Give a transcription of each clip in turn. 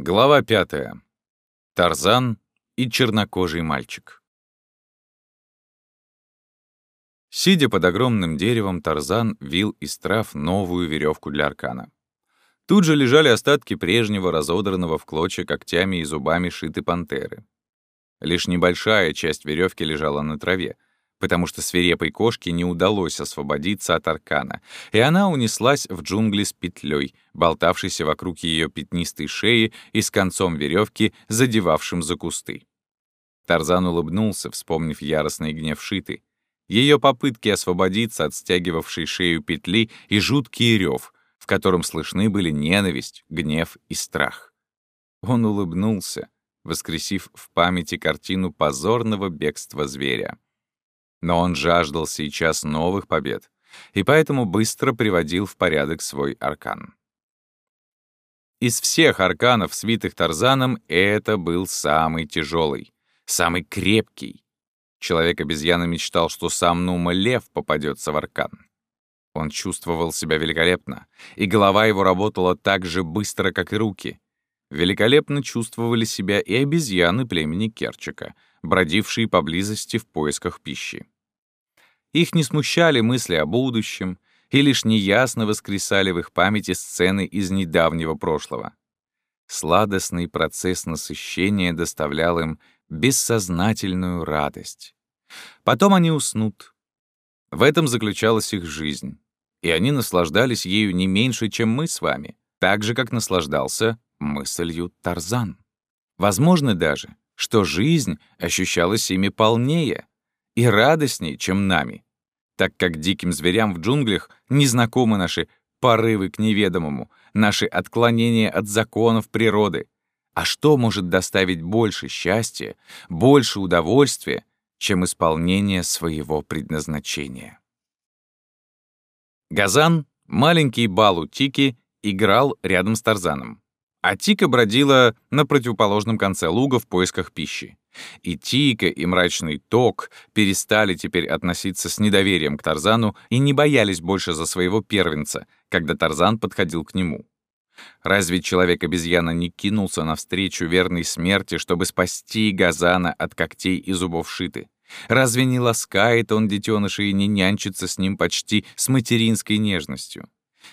Глава пятая. Тарзан и чернокожий мальчик. Сидя под огромным деревом, Тарзан вил из трав новую веревку для аркана. Тут же лежали остатки прежнего, разодранного в клочья когтями и зубами шиты пантеры. Лишь небольшая часть веревки лежала на траве — потому что свирепой кошке не удалось освободиться от аркана, и она унеслась в джунгли с петлей, болтавшейся вокруг ее пятнистой шеи и с концом веревки, задевавшим за кусты. Тарзан улыбнулся, вспомнив яростный гнев Шиты, ее попытки освободиться от стягивавшей шею петли и жуткий рев, в котором слышны были ненависть, гнев и страх. Он улыбнулся, воскресив в памяти картину позорного бегства зверя. Но он жаждал сейчас новых побед, и поэтому быстро приводил в порядок свой аркан. Из всех арканов, свитых Тарзаном, это был самый тяжелый, самый крепкий. Человек-обезьяна мечтал, что сам Нума Лев попадется в аркан. Он чувствовал себя великолепно, и голова его работала так же быстро, как и руки. Великолепно чувствовали себя и обезьяны племени Керчика — бродившие поблизости в поисках пищи. Их не смущали мысли о будущем, и лишь неясно воскресали в их памяти сцены из недавнего прошлого. Сладостный процесс насыщения доставлял им бессознательную радость. Потом они уснут. В этом заключалась их жизнь, и они наслаждались ею не меньше, чем мы с вами, так же, как наслаждался мыслью Тарзан. Возможно даже, что жизнь ощущалась ими полнее и радостнее, чем нами, так как диким зверям в джунглях незнакомы наши порывы к неведомому, наши отклонения от законов природы. А что может доставить больше счастья, больше удовольствия, чем исполнение своего предназначения? Газан, маленький Балу Тики, играл рядом с Тарзаном. А Тика бродила на противоположном конце луга в поисках пищи. И Тика, и мрачный Ток перестали теперь относиться с недоверием к Тарзану и не боялись больше за своего первенца, когда Тарзан подходил к нему. Разве человек-обезьяна не кинулся навстречу верной смерти, чтобы спасти Газана от когтей и зубов Шиты? Разве не ласкает он детеныша и не нянчится с ним почти с материнской нежностью?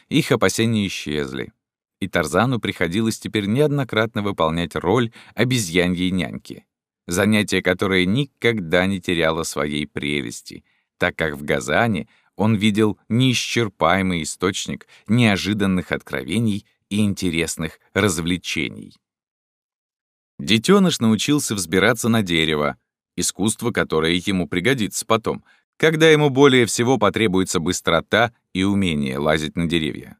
Их опасения исчезли и Тарзану приходилось теперь неоднократно выполнять роль обезьяньей няньки, занятие которое никогда не теряло своей прелести, так как в Газане он видел неисчерпаемый источник неожиданных откровений и интересных развлечений. Детеныш научился взбираться на дерево, искусство, которое ему пригодится потом, когда ему более всего потребуется быстрота и умение лазить на деревья.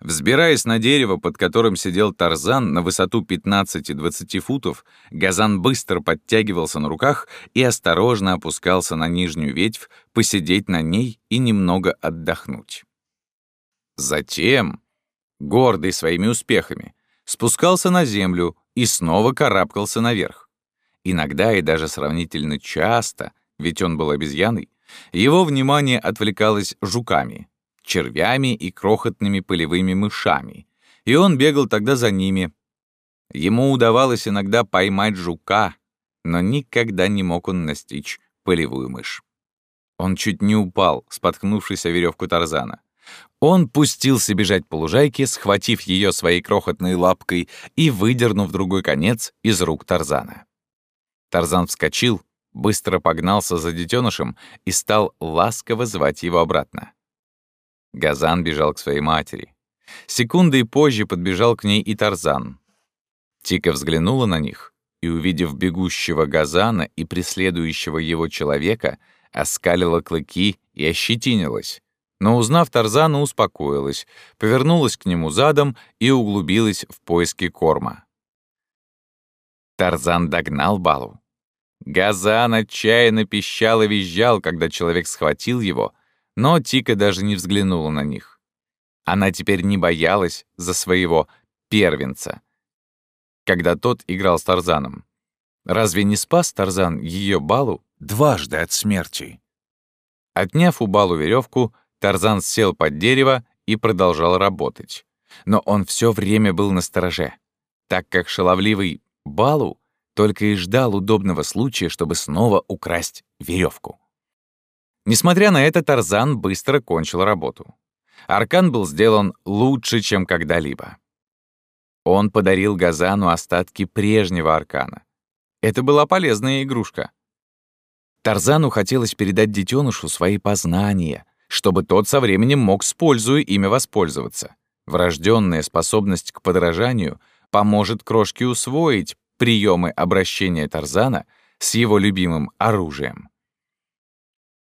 Взбираясь на дерево, под которым сидел Тарзан на высоту 15-20 футов, Газан быстро подтягивался на руках и осторожно опускался на нижнюю ветвь, посидеть на ней и немного отдохнуть. Затем, гордый своими успехами, спускался на землю и снова карабкался наверх. Иногда и даже сравнительно часто, ведь он был обезьяной, его внимание отвлекалось жуками, червями и крохотными полевыми мышами, и он бегал тогда за ними. Ему удавалось иногда поймать жука, но никогда не мог он настичь полевую мышь. Он чуть не упал, споткнувшись о веревку Тарзана. Он пустился бежать по лужайке, схватив ее своей крохотной лапкой и выдернув другой конец из рук Тарзана. Тарзан вскочил, быстро погнался за детенышем и стал ласково звать его обратно. Газан бежал к своей матери. Секундой позже подбежал к ней и Тарзан. Тика взглянула на них и, увидев бегущего Газана и преследующего его человека, оскалила клыки и ощетинилась. Но, узнав Тарзана, успокоилась, повернулась к нему задом и углубилась в поиски корма. Тарзан догнал Балу. Газан отчаянно пищал и визжал, когда человек схватил его — но Тика даже не взглянула на них. Она теперь не боялась за своего первенца, когда тот играл с Тарзаном. Разве не спас Тарзан ее Балу дважды от смерти? Отняв у Балу веревку, Тарзан сел под дерево и продолжал работать. Но он все время был на стороже. так как шаловливый Балу только и ждал удобного случая, чтобы снова украсть веревку. Несмотря на это, Тарзан быстро кончил работу. Аркан был сделан лучше, чем когда-либо. Он подарил Газану остатки прежнего аркана. Это была полезная игрушка. Тарзану хотелось передать детенышу свои познания, чтобы тот со временем мог с пользой ими воспользоваться. Врожденная способность к подражанию поможет крошке усвоить приемы обращения Тарзана с его любимым оружием.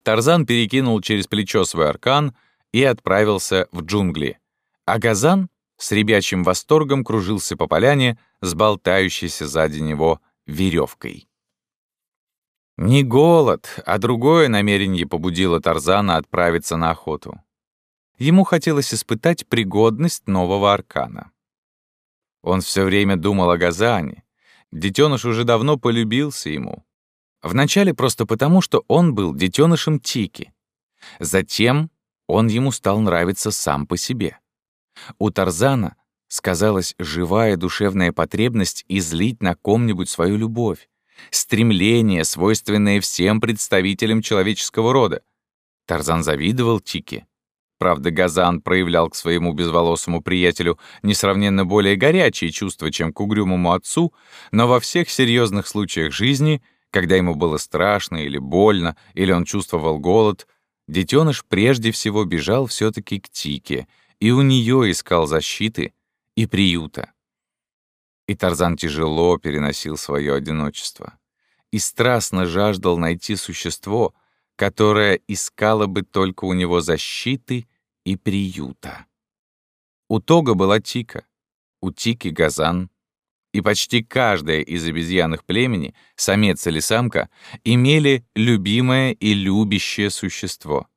Тарзан перекинул через плечо свой аркан и отправился в джунгли, а Газан с ребячим восторгом кружился по поляне с болтающейся сзади него веревкой. Не голод, а другое намерение побудило Тарзана отправиться на охоту. Ему хотелось испытать пригодность нового аркана. Он все время думал о Газане. Детеныш уже давно полюбился ему. Вначале просто потому, что он был детенышем Тики. Затем он ему стал нравиться сам по себе. У Тарзана сказалась живая душевная потребность излить на ком-нибудь свою любовь, стремление, свойственное всем представителям человеческого рода. Тарзан завидовал Тике. Правда, Газан проявлял к своему безволосому приятелю несравненно более горячие чувства, чем к угрюмому отцу, но во всех серьезных случаях жизни, когда ему было страшно или больно, или он чувствовал голод, детеныш прежде всего бежал все таки к Тике — и у нее искал защиты и приюта. И Тарзан тяжело переносил свое одиночество и страстно жаждал найти существо, которое искало бы только у него защиты и приюта. У Тога была Тика, у Тики — Газан, и почти каждая из обезьянных племени, самец или самка, имели любимое и любящее существо.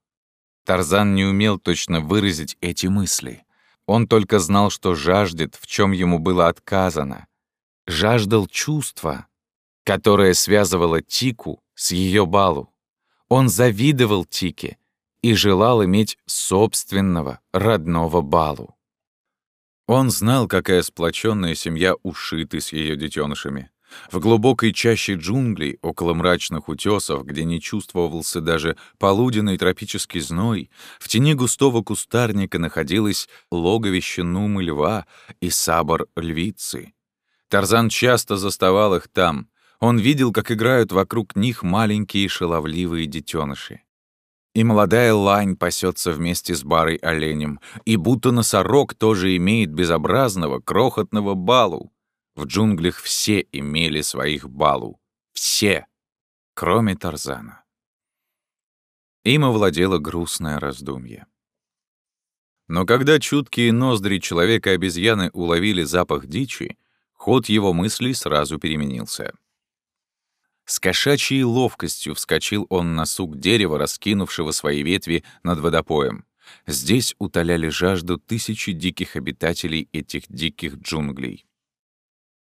Тарзан не умел точно выразить эти мысли. Он только знал, что жаждет, в чем ему было отказано. Жаждал чувства, которое связывало Тику с ее балу. Он завидовал Тике и желал иметь собственного родного балу. Он знал, какая сплоченная семья ушиты с ее детенышами. В глубокой чаще джунглей, около мрачных утесов, где не чувствовался даже полуденный тропический зной, в тени густого кустарника находилось логовище Нумы льва и сабор львицы. Тарзан часто заставал их там. Он видел, как играют вокруг них маленькие шаловливые детеныши. И молодая лань пасется вместе с барой оленем, и будто носорог тоже имеет безобразного, крохотного балу. В джунглях все имели своих балу. Все, кроме Тарзана. Им овладело грустное раздумье. Но когда чуткие ноздри человека-обезьяны уловили запах дичи, ход его мыслей сразу переменился. С кошачьей ловкостью вскочил он на сук дерева, раскинувшего свои ветви над водопоем. Здесь утоляли жажду тысячи диких обитателей этих диких джунглей.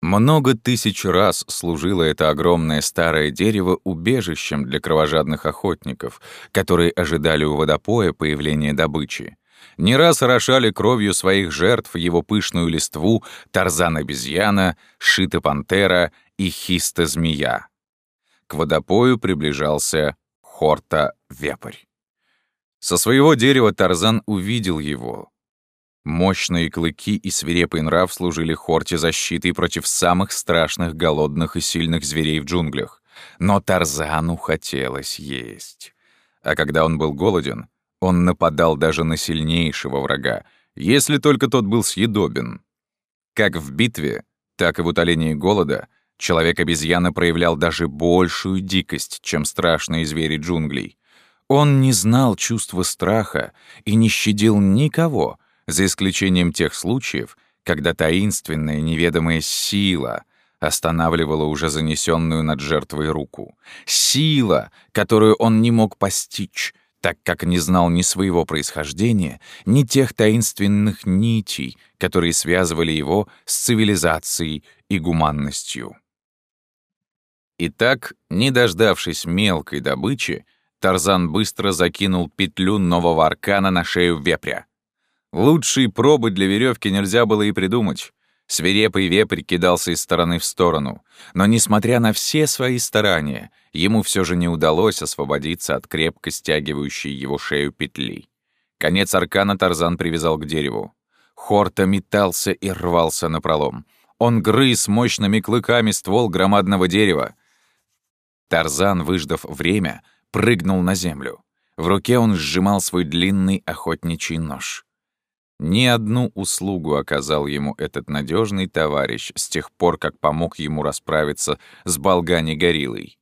Много тысяч раз служило это огромное старое дерево убежищем для кровожадных охотников, которые ожидали у водопоя появления добычи. Не раз орошали кровью своих жертв его пышную листву тарзан-обезьяна, шита-пантера и хиста-змея. К водопою приближался хорта-вепрь. Со своего дерева Тарзан увидел его, Мощные клыки и свирепый нрав служили Хорте защитой против самых страшных голодных и сильных зверей в джунглях. Но Тарзану хотелось есть. А когда он был голоден, он нападал даже на сильнейшего врага, если только тот был съедобен. Как в битве, так и в утолении голода человек-обезьяна проявлял даже большую дикость, чем страшные звери джунглей. Он не знал чувства страха и не щадил никого — за исключением тех случаев, когда таинственная неведомая сила останавливала уже занесенную над жертвой руку. Сила, которую он не мог постичь, так как не знал ни своего происхождения, ни тех таинственных нитей, которые связывали его с цивилизацией и гуманностью. Итак, не дождавшись мелкой добычи, Тарзан быстро закинул петлю нового аркана на шею вепря. Лучшей пробы для веревки нельзя было и придумать. Свирепый вепрь кидался из стороны в сторону, но, несмотря на все свои старания, ему все же не удалось освободиться от крепко стягивающей его шею петли. Конец аркана Тарзан привязал к дереву. Хорта метался и рвался на пролом. Он грыз мощными клыками ствол громадного дерева. Тарзан, выждав время, прыгнул на землю. В руке он сжимал свой длинный охотничий нож. Ни одну услугу оказал ему этот надежный товарищ с тех пор, как помог ему расправиться с Болгани-гориллой.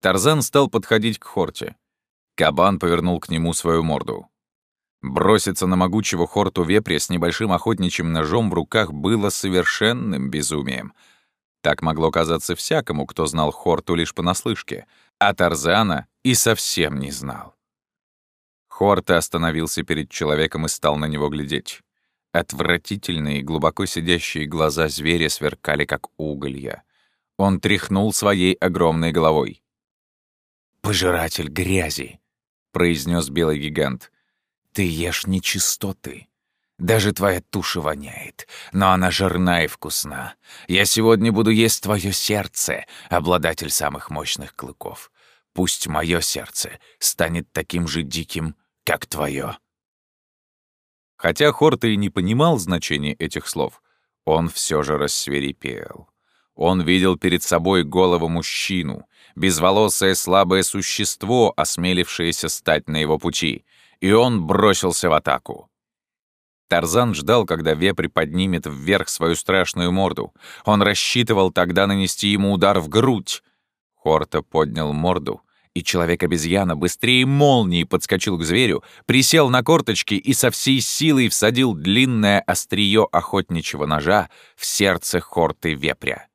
Тарзан стал подходить к Хорте. Кабан повернул к нему свою морду. Броситься на могучего Хорту вепря с небольшим охотничьим ножом в руках было совершенным безумием. Так могло казаться всякому, кто знал Хорту лишь понаслышке, а Тарзана и совсем не знал. Хорта остановился перед человеком и стал на него глядеть. Отвратительные, глубоко сидящие глаза зверя сверкали, как уголья. Он тряхнул своей огромной головой. «Пожиратель грязи!» — произнес белый гигант. «Ты ешь нечистоты. Даже твоя туша воняет, но она жирна и вкусна. Я сегодня буду есть твое сердце, обладатель самых мощных клыков. Пусть мое сердце станет таким же диким, как твое. Хотя Хорта и не понимал значения этих слов, он все же рассверепел. Он видел перед собой голову мужчину, безволосое слабое существо, осмелившееся стать на его пути, и он бросился в атаку. Тарзан ждал, когда вепрь поднимет вверх свою страшную морду. Он рассчитывал тогда нанести ему удар в грудь. Хорта поднял морду и человек-обезьяна быстрее молнии подскочил к зверю, присел на корточки и со всей силой всадил длинное острие охотничьего ножа в сердце хорты вепря.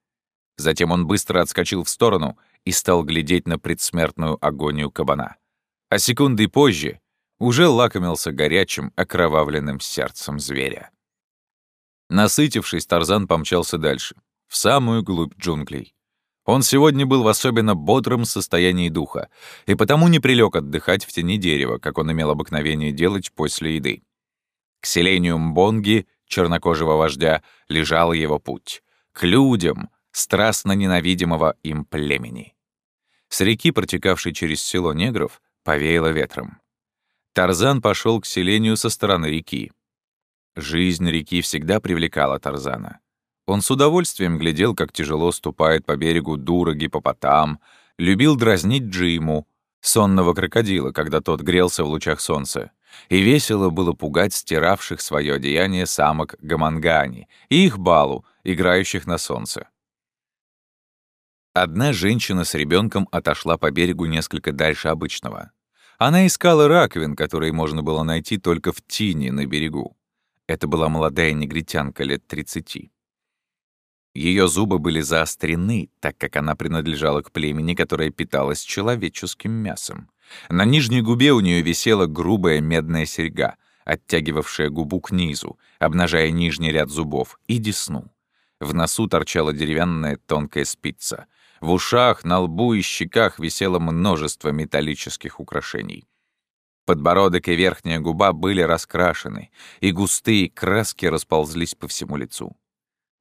Затем он быстро отскочил в сторону и стал глядеть на предсмертную агонию кабана. А секунды позже уже лакомился горячим, окровавленным сердцем зверя. Насытившись, Тарзан помчался дальше, в самую глубь джунглей. Он сегодня был в особенно бодром состоянии духа, и потому не прилег отдыхать в тени дерева, как он имел обыкновение делать после еды. К селению Мбонги, чернокожего вождя, лежал его путь. К людям, страстно ненавидимого им племени. С реки, протекавшей через село негров, повеяло ветром. Тарзан пошел к селению со стороны реки. Жизнь реки всегда привлекала Тарзана. Он с удовольствием глядел, как тяжело ступает по берегу дура гипопотам, любил дразнить Джиму, сонного крокодила, когда тот грелся в лучах солнца. И весело было пугать стиравших свое одеяние самок гамангани и их балу, играющих на солнце. Одна женщина с ребенком отошла по берегу несколько дальше обычного. Она искала раковин, которые можно было найти только в тине на берегу. Это была молодая негритянка лет тридцати. Ее зубы были заострены, так как она принадлежала к племени, которое питалось человеческим мясом. На нижней губе у нее висела грубая медная серьга, оттягивавшая губу к низу, обнажая нижний ряд зубов, и десну. В носу торчала деревянная тонкая спица. В ушах, на лбу и щеках висело множество металлических украшений. Подбородок и верхняя губа были раскрашены, и густые краски расползлись по всему лицу.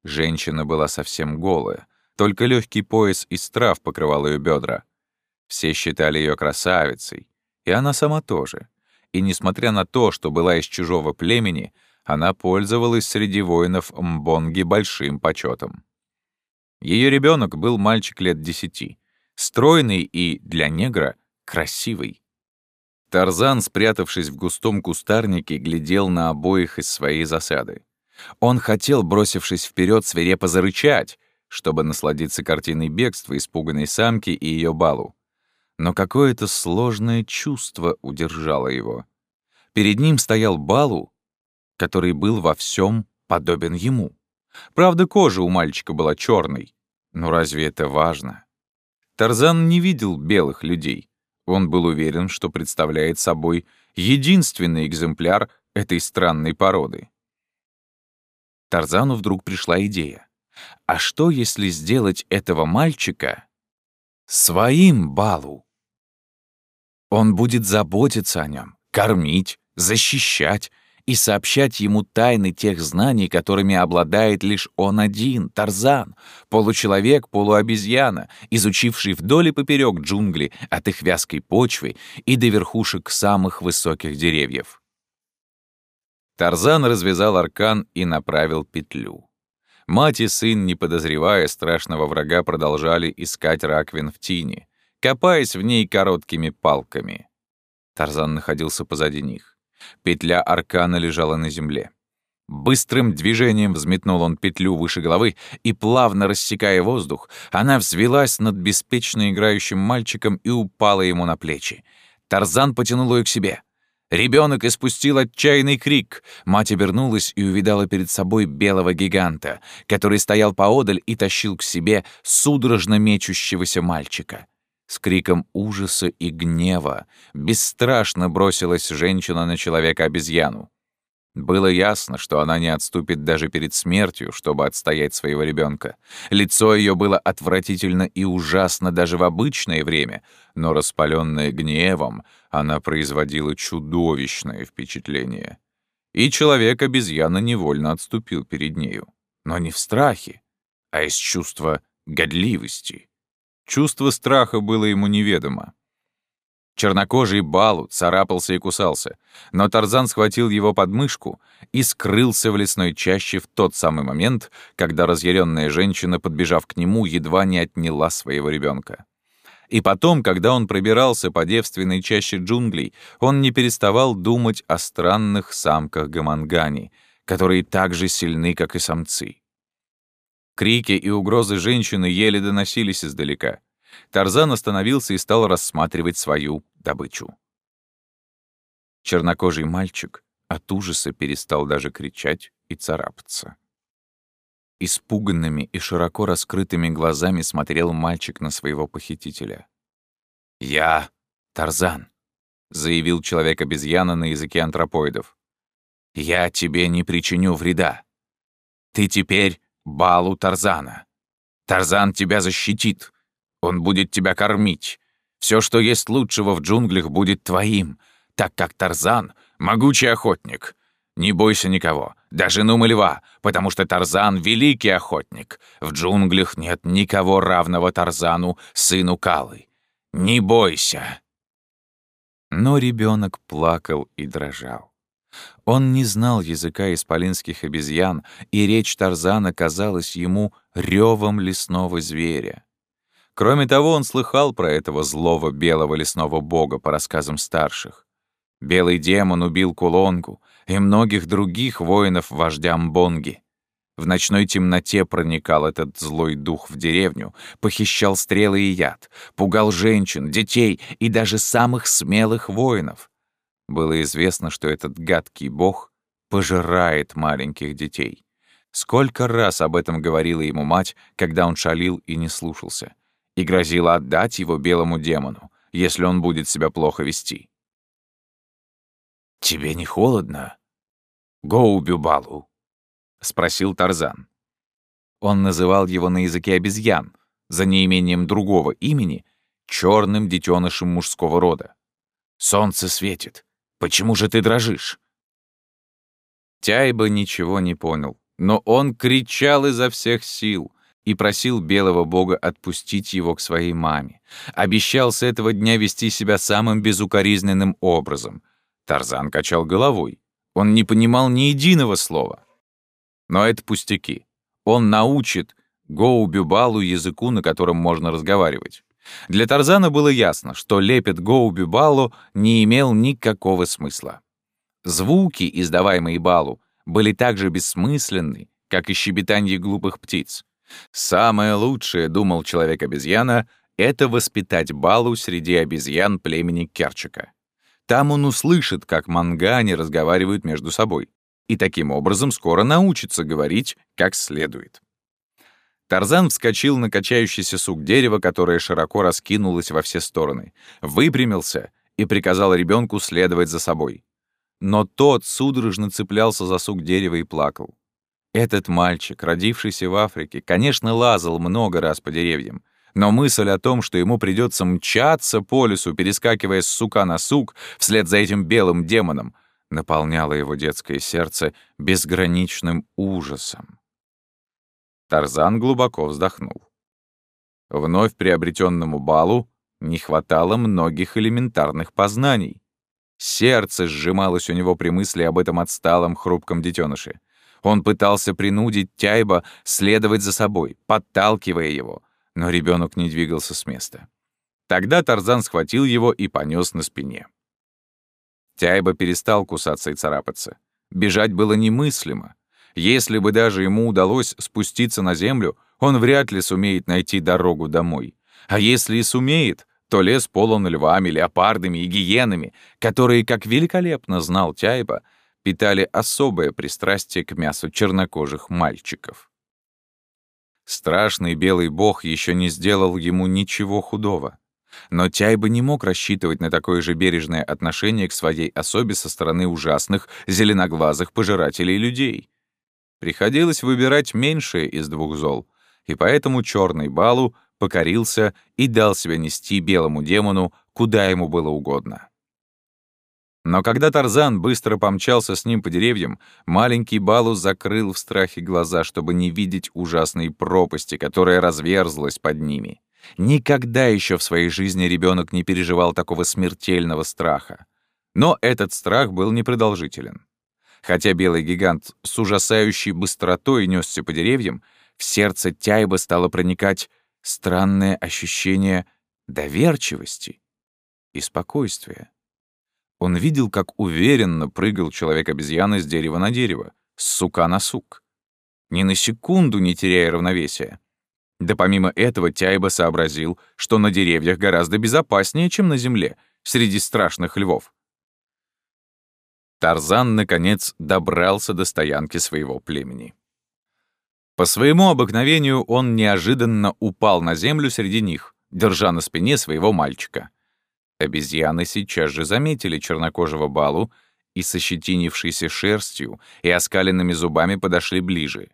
Женщина была совсем голая, только легкий пояс из трав покрывал ее бедра. Все считали ее красавицей, и она сама тоже. И несмотря на то, что была из чужого племени, она пользовалась среди воинов Мбонги большим почетом. Ее ребенок был мальчик лет десяти, стройный и, для негра, красивый. Тарзан, спрятавшись в густом кустарнике, глядел на обоих из своей засады. Он хотел, бросившись вперед, свирепо зарычать, чтобы насладиться картиной бегства испуганной самки и ее балу. Но какое-то сложное чувство удержало его. Перед ним стоял балу, который был во всем подобен ему. Правда, кожа у мальчика была черной. Но разве это важно? Тарзан не видел белых людей. Он был уверен, что представляет собой единственный экземпляр этой странной породы. Тарзану вдруг пришла идея. А что, если сделать этого мальчика своим балу? Он будет заботиться о нем, кормить, защищать, и сообщать ему тайны тех знаний, которыми обладает лишь он один, Тарзан, получеловек, полуобезьяна, изучивший вдоль и поперек джунгли от их вязкой почвы и до верхушек самых высоких деревьев. Тарзан развязал аркан и направил петлю. Мать и сын, не подозревая страшного врага, продолжали искать раковин в тине, копаясь в ней короткими палками. Тарзан находился позади них. Петля аркана лежала на земле. Быстрым движением взметнул он петлю выше головы, и, плавно рассекая воздух, она взвелась над беспечно играющим мальчиком и упала ему на плечи. Тарзан потянул ее к себе — Ребенок испустил отчаянный крик. Мать обернулась и увидала перед собой белого гиганта, который стоял поодаль и тащил к себе судорожно мечущегося мальчика. С криком ужаса и гнева бесстрашно бросилась женщина на человека-обезьяну. Было ясно, что она не отступит даже перед смертью, чтобы отстоять своего ребенка. Лицо ее было отвратительно и ужасно даже в обычное время, но распаленное гневом, она производила чудовищное впечатление. И человек-обезьяна невольно отступил перед нею. Но не в страхе, а из чувства годливости. Чувство страха было ему неведомо. Чернокожий Балу царапался и кусался, но Тарзан схватил его под мышку и скрылся в лесной чаще в тот самый момент, когда разъяренная женщина, подбежав к нему, едва не отняла своего ребенка. И потом, когда он пробирался по девственной чаще джунглей, он не переставал думать о странных самках Гамангани, которые так же сильны, как и самцы. Крики и угрозы женщины еле доносились издалека — Тарзан остановился и стал рассматривать свою добычу. Чернокожий мальчик от ужаса перестал даже кричать и царапаться. Испуганными и широко раскрытыми глазами смотрел мальчик на своего похитителя. «Я Тарзан», — заявил человек-обезьяна на языке антропоидов. «Я тебе не причиню вреда. Ты теперь Балу Тарзана. Тарзан тебя защитит. Он будет тебя кормить. Все, что есть лучшего в джунглях, будет твоим, так как Тарзан — могучий охотник. Не бойся никого, даже Нума льва, потому что Тарзан — великий охотник. В джунглях нет никого равного Тарзану, сыну Калы. Не бойся!» Но ребенок плакал и дрожал. Он не знал языка исполинских обезьян, и речь Тарзана казалась ему ревом лесного зверя. Кроме того, он слыхал про этого злого белого лесного бога по рассказам старших. Белый демон убил Кулонгу и многих других воинов вождя Мбонги. В ночной темноте проникал этот злой дух в деревню, похищал стрелы и яд, пугал женщин, детей и даже самых смелых воинов. Было известно, что этот гадкий бог пожирает маленьких детей. Сколько раз об этом говорила ему мать, когда он шалил и не слушался и грозила отдать его белому демону, если он будет себя плохо вести. «Тебе не холодно?» «Гоубю-балу?» — спросил Тарзан. Он называл его на языке обезьян, за неимением другого имени, черным детенышем мужского рода. «Солнце светит. Почему же ты дрожишь?» Тяйба ничего не понял, но он кричал изо всех сил, и просил белого бога отпустить его к своей маме. Обещал с этого дня вести себя самым безукоризненным образом. Тарзан качал головой. Он не понимал ни единого слова. Но это пустяки. Он научит Гоубюбалу языку, на котором можно разговаривать. Для Тарзана было ясно, что лепет Гоубюбалу не имел никакого смысла. Звуки, издаваемые Балу, были так же бессмысленны, как и щебетанье глупых птиц. Самое лучшее, думал человек-обезьяна, это воспитать Балу среди обезьян племени Керчика. Там он услышит, как мангани разговаривают между собой, и таким образом скоро научится говорить как следует. Тарзан вскочил на качающийся сук дерева, которое широко раскинулось во все стороны, выпрямился и приказал ребенку следовать за собой. Но тот судорожно цеплялся за сук дерева и плакал. Этот мальчик, родившийся в Африке, конечно, лазал много раз по деревьям, но мысль о том, что ему придется мчаться по лесу, перескакивая с сука на сук, вслед за этим белым демоном, наполняло его детское сердце безграничным ужасом. Тарзан глубоко вздохнул. Вновь приобретенному балу не хватало многих элементарных познаний. Сердце сжималось у него при мысли об этом отсталом хрупком детеныше. Он пытался принудить Тяйба следовать за собой, подталкивая его, но ребенок не двигался с места. Тогда Тарзан схватил его и понес на спине. Тяйба перестал кусаться и царапаться. Бежать было немыслимо. Если бы даже ему удалось спуститься на землю, он вряд ли сумеет найти дорогу домой. А если и сумеет, то лес полон львами, леопардами и гиенами, которые, как великолепно знал Тяйба, питали особое пристрастие к мясу чернокожих мальчиков. Страшный белый бог еще не сделал ему ничего худого. Но Тяйба не мог рассчитывать на такое же бережное отношение к своей особе со стороны ужасных, зеленоглазых пожирателей людей. Приходилось выбирать меньшее из двух зол, и поэтому черный Балу покорился и дал себя нести белому демону, куда ему было угодно. Но когда Тарзан быстро помчался с ним по деревьям, маленький Балу закрыл в страхе глаза, чтобы не видеть ужасной пропасти, которая разверзлась под ними. Никогда еще в своей жизни ребенок не переживал такого смертельного страха. Но этот страх был непродолжителен. Хотя белый гигант с ужасающей быстротой несся по деревьям, в сердце Тяйба стало проникать странное ощущение доверчивости и спокойствия. Он видел, как уверенно прыгал человек-обезьяна с дерева на дерево, с сука на сук, ни на секунду не теряя равновесия. Да помимо этого Тяйба сообразил, что на деревьях гораздо безопаснее, чем на земле, среди страшных львов. Тарзан, наконец, добрался до стоянки своего племени. По своему обыкновению он неожиданно упал на землю среди них, держа на спине своего мальчика. Обезьяны сейчас же заметили чернокожего Балу и со щетинившейся шерстью и оскаленными зубами подошли ближе.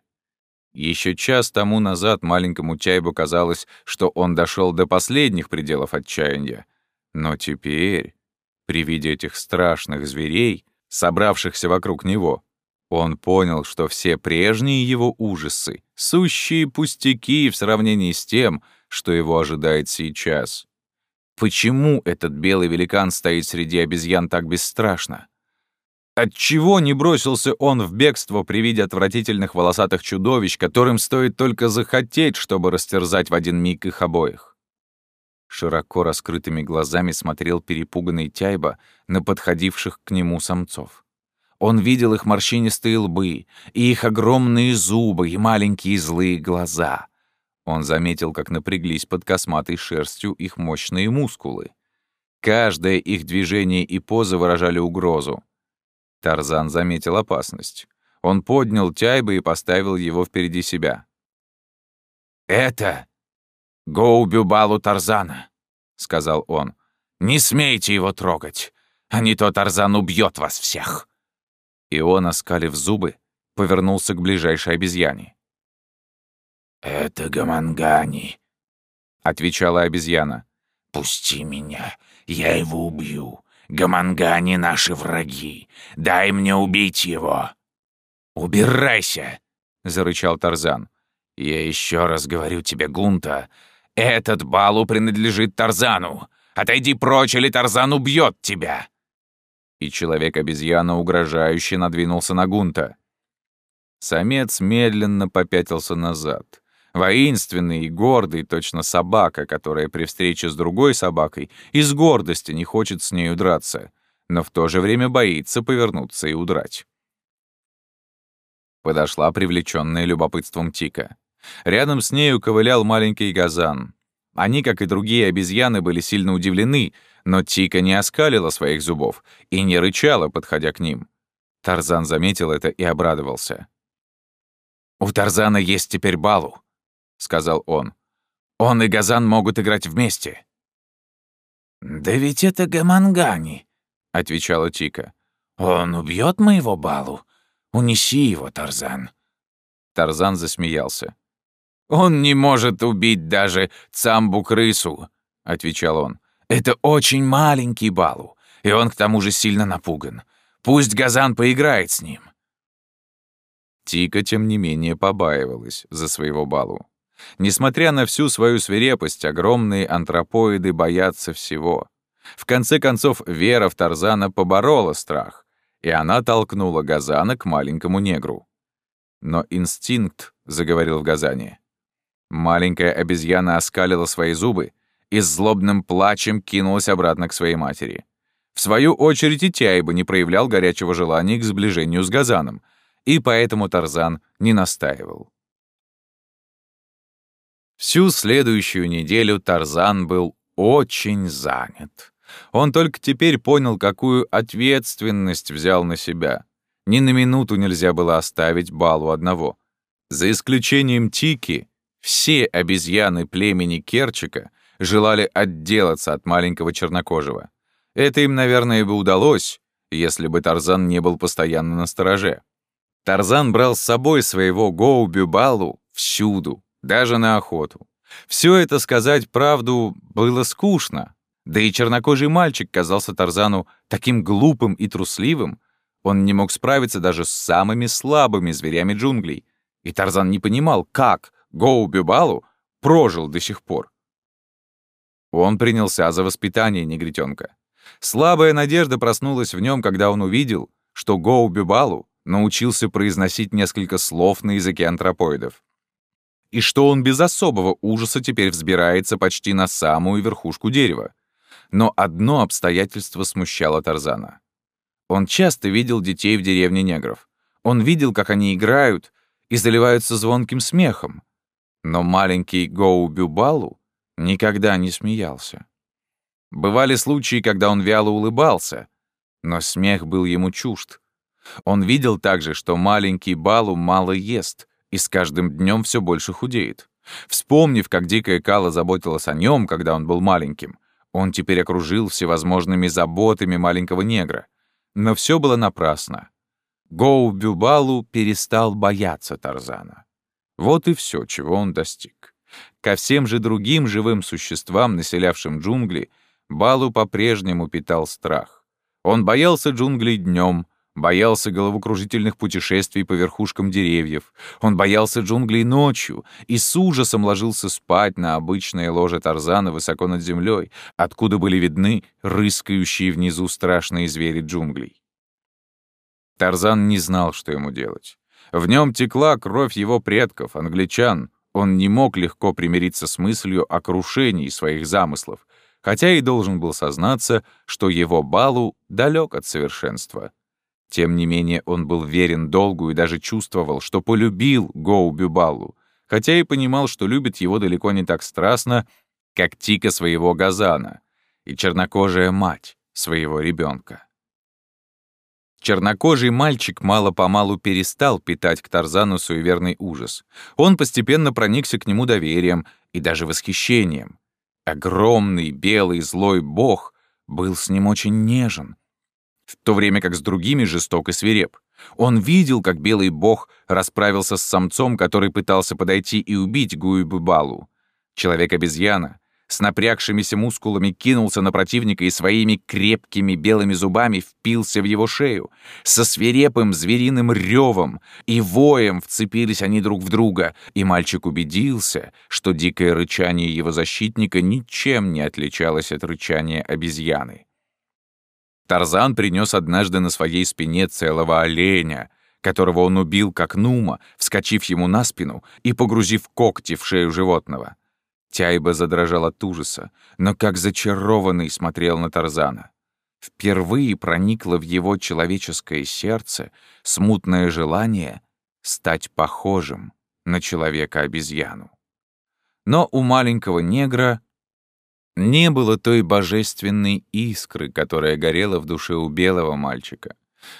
Еще час тому назад маленькому Чайбу казалось, что он дошел до последних пределов отчаяния. Но теперь, при виде этих страшных зверей, собравшихся вокруг него, он понял, что все прежние его ужасы — сущие пустяки в сравнении с тем, что его ожидает сейчас. Почему этот белый великан стоит среди обезьян так бесстрашно? Отчего не бросился он в бегство при виде отвратительных волосатых чудовищ, которым стоит только захотеть, чтобы растерзать в один миг их обоих? Широко раскрытыми глазами смотрел перепуганный Тяйба на подходивших к нему самцов. Он видел их морщинистые лбы, и их огромные зубы, и маленькие злые глаза. Он заметил, как напряглись под косматой шерстью их мощные мускулы. Каждое их движение и поза выражали угрозу. Тарзан заметил опасность. Он поднял Тяйба и поставил его впереди себя. «Это Гоубю-балу Тарзана», — сказал он. «Не смейте его трогать, а не то Тарзан убьет вас всех». И он, оскалив зубы, повернулся к ближайшей обезьяне. «Это Гамангани», — отвечала обезьяна. «Пусти меня, я его убью. Гамангани — наши враги. Дай мне убить его!» «Убирайся!» — зарычал Тарзан. «Я еще раз говорю тебе, Гунта, этот балу принадлежит Тарзану. Отойди прочь, или Тарзан убьет тебя!» И человек-обезьяна угрожающе надвинулся на Гунта. Самец медленно попятился назад. Воинственный и гордый, точно собака, которая при встрече с другой собакой из гордости не хочет с нею драться, но в то же время боится повернуться и удрать. Подошла привлеченная любопытством Тика. Рядом с нею ковылял маленький газан. Они, как и другие обезьяны, были сильно удивлены, но Тика не оскалила своих зубов и не рычала, подходя к ним. Тарзан заметил это и обрадовался. «У Тарзана есть теперь балу», — сказал он. «Он и Газан могут играть вместе». «Да ведь это Гамангани», — отвечала Тика. «Он убьет моего балу. Унеси его, Тарзан». Тарзан засмеялся. «Он не может убить даже цамбу-крысу», — отвечал он. «Это очень маленький балу, и он к тому же сильно напуган. Пусть Газан поиграет с ним. Тика, тем не менее, побаивалась за своего балу. Несмотря на всю свою свирепость, огромные антропоиды боятся всего. В конце концов, вера в Тарзана поборола страх, и она толкнула Газана к маленькому негру. Но инстинкт заговорил в Газане. Маленькая обезьяна оскалила свои зубы и с злобным плачем кинулась обратно к своей матери. В свою очередь и Тяйба не проявлял горячего желания к сближению с Газаном, и поэтому Тарзан не настаивал. Всю следующую неделю Тарзан был очень занят. Он только теперь понял, какую ответственность взял на себя. Ни на минуту нельзя было оставить Балу одного. За исключением Тики, все обезьяны племени Керчика желали отделаться от маленького чернокожего. Это им, наверное, бы удалось, если бы Тарзан не был постоянно на стороже. Тарзан брал с собой своего Гоубю Балу всюду, даже на охоту. Все это, сказать правду, было скучно. Да и чернокожий мальчик казался Тарзану таким глупым и трусливым, он не мог справиться даже с самыми слабыми зверями джунглей. И Тарзан не понимал, как Гоу Бюбалу прожил до сих пор. Он принялся за воспитание негритенка. Слабая надежда проснулась в нем, когда он увидел, что Гоу Бюбалу научился произносить несколько слов на языке антропоидов. И что он без особого ужаса теперь взбирается почти на самую верхушку дерева. Но одно обстоятельство смущало Тарзана. Он часто видел детей в деревне негров. Он видел, как они играют и заливаются звонким смехом. Но маленький Гоу Бюбалу никогда не смеялся. Бывали случаи, когда он вяло улыбался, но смех был ему чужд. Он видел также, что маленький Балу мало ест и с каждым днем все больше худеет. Вспомнив, как дикая Кала заботилась о нем, когда он был маленьким, он теперь окружил всевозможными заботами маленького негра. Но все было напрасно. Гоу Бюбалу перестал бояться Тарзана. Вот и все, чего он достиг. Ко всем же другим живым существам, населявшим джунгли, Балу по-прежнему питал страх. Он боялся джунглей днем, боялся головокружительных путешествий по верхушкам деревьев, он боялся джунглей ночью и с ужасом ложился спать на обычное ложе Тарзана высоко над землей, откуда были видны рыскающие внизу страшные звери джунглей. Тарзан не знал, что ему делать. В нем текла кровь его предков, англичан. Он не мог легко примириться с мыслью о крушении своих замыслов, хотя и должен был сознаться, что его Балу далек от совершенства. Тем не менее, он был верен долгу и даже чувствовал, что полюбил Гоу Бюбалу, хотя и понимал, что любит его далеко не так страстно, как Тика своего Газана и чернокожая мать своего ребенка. Чернокожий мальчик мало-помалу перестал питать к Тарзану суеверный ужас. Он постепенно проникся к нему доверием и даже восхищением. Огромный белый злой бог был с ним очень нежен, в то время как с другими жесток и свиреп. Он видел, как белый бог расправился с самцом, который пытался подойти и убить Гуибубалу. Человек-обезьяна с напрягшимися мускулами кинулся на противника и своими крепкими белыми зубами впился в его шею. Со свирепым звериным ревом и воем вцепились они друг в друга, и мальчик убедился, что дикое рычание его защитника ничем не отличалось от рычания обезьяны. Тарзан принес однажды на своей спине целого оленя, которого он убил как нума, вскочив ему на спину и погрузив когти в шею животного. Тяйба задрожал от ужаса, но как зачарованный смотрел на Тарзана. Впервые проникло в его человеческое сердце смутное желание стать похожим на человека-обезьяну. Но у маленького негра не было той божественной искры, которая горела в душе у белого мальчика.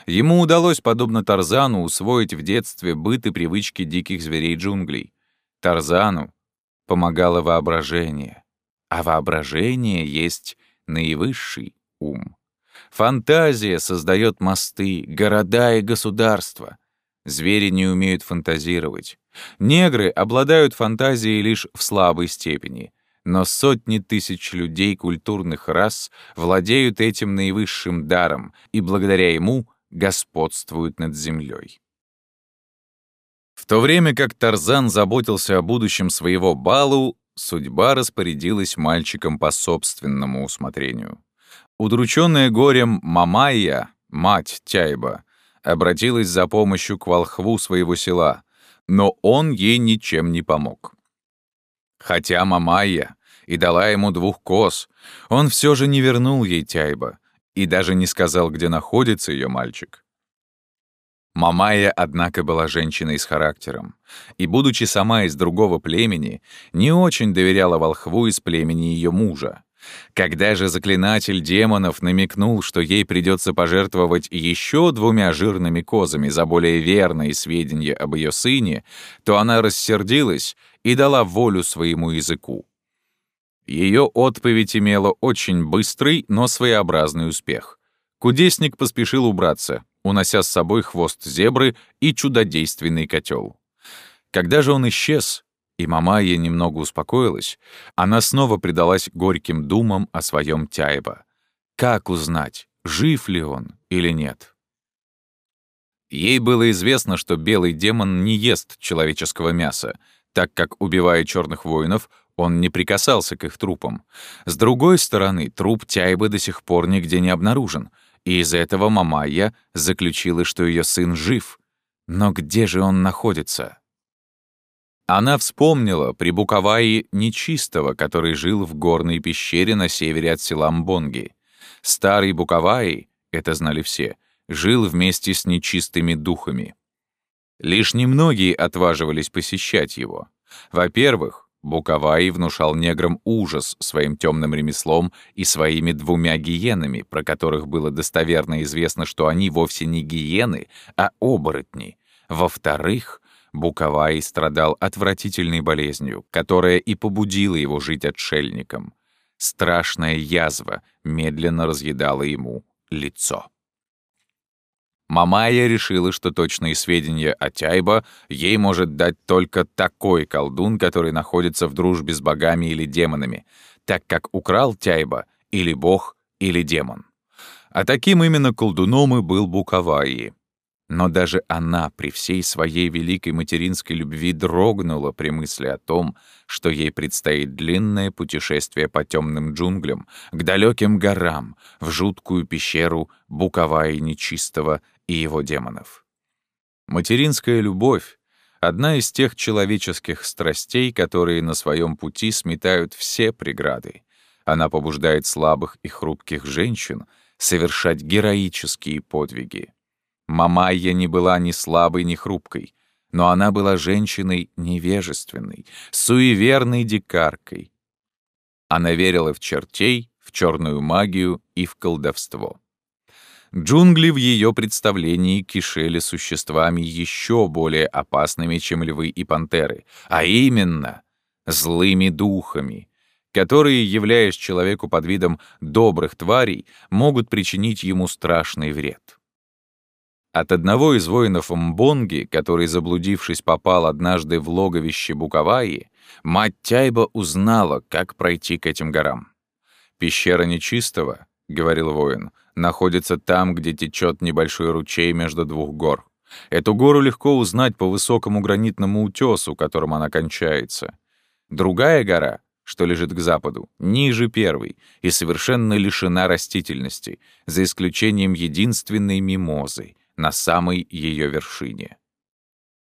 Ему удалось, подобно Тарзану, усвоить в детстве быт и привычки диких зверей джунглей. Тарзану помогало воображение, а воображение есть наивысший ум. Фантазия создает мосты, города и государства. Звери не умеют фантазировать. Негры обладают фантазией лишь в слабой степени. Но сотни тысяч людей культурных рас владеют этим наивысшим даром, и благодаря ему господствуют над землей. В то время как Тарзан заботился о будущем своего балу, судьба распорядилась мальчиком по собственному усмотрению. Удрученная горем Мамайя, мать Тяйба, обратилась за помощью к волхву своего села, но он ей ничем не помог. Хотя Мамайя и дала ему двух коз, он все же не вернул ей Тяйба и даже не сказал, где находится ее мальчик. Мамая, однако, была женщиной с характером, и, будучи сама из другого племени, не очень доверяла волхву из племени ее мужа. Когда же заклинатель демонов намекнул, что ей придется пожертвовать еще двумя жирными козами за более верные сведения об ее сыне, то она рассердилась и дала волю своему языку. Ее отповедь имела очень быстрый, но своеобразный успех. Кудесник поспешил убраться, унося с собой хвост зебры и чудодейственный котел. Когда же он исчез, и Мамайя немного успокоилась, она снова предалась горьким думам о своем Тяеба. Как узнать, жив ли он или нет? Ей было известно, что белый демон не ест человеческого мяса, так как, убивая черных воинов, он не прикасался к их трупам. С другой стороны, труп Тяйбы до сих пор нигде не обнаружен — и из этого Мамайя заключила, что ее сын жив. Но где же он находится? Она вспомнила при Буковае Нечистого, который жил в горной пещере на севере от села Мбонги. Старый Буковай, это знали все, жил вместе с нечистыми духами. Лишь немногие отваживались посещать его. Во-первых, Буковай внушал неграм ужас своим темным ремеслом и своими двумя гиенами, про которых было достоверно известно, что они вовсе не гиены, а оборотни. Во-вторых, Буковай страдал отвратительной болезнью, которая и побудила его жить отшельником. Страшная язва медленно разъедала ему лицо. Мамая решила, что точные сведения о Тяйба ей может дать только такой колдун, который находится в дружбе с богами или демонами, так как украл Тяйба или бог, или демон. А таким именно колдуном и был Буковаи. Но даже она при всей своей великой материнской любви дрогнула при мысли о том, что ей предстоит длинное путешествие по темным джунглям, к далеким горам, в жуткую пещеру Буковаи Нечистого и его демонов. Материнская любовь — одна из тех человеческих страстей, которые на своем пути сметают все преграды. Она побуждает слабых и хрупких женщин совершать героические подвиги. Мамайя не была ни слабой, ни хрупкой, но она была женщиной невежественной, суеверной дикаркой. Она верила в чертей, в черную магию и в колдовство. Джунгли в ее представлении кишели существами еще более опасными, чем львы и пантеры, а именно злыми духами, которые, являясь человеку под видом добрых тварей, могут причинить ему страшный вред. От одного из воинов Мбонги, который, заблудившись, попал однажды в логовище Буковаи, мать Тяйба узнала, как пройти к этим горам. «Пещера нечистого», — говорил воин, — находится там, где течет небольшой ручей между двух гор. Эту гору легко узнать по высокому гранитному утесу, которым она кончается. Другая гора, что лежит к западу, ниже первой и совершенно лишена растительности, за исключением единственной мимозы на самой ее вершине.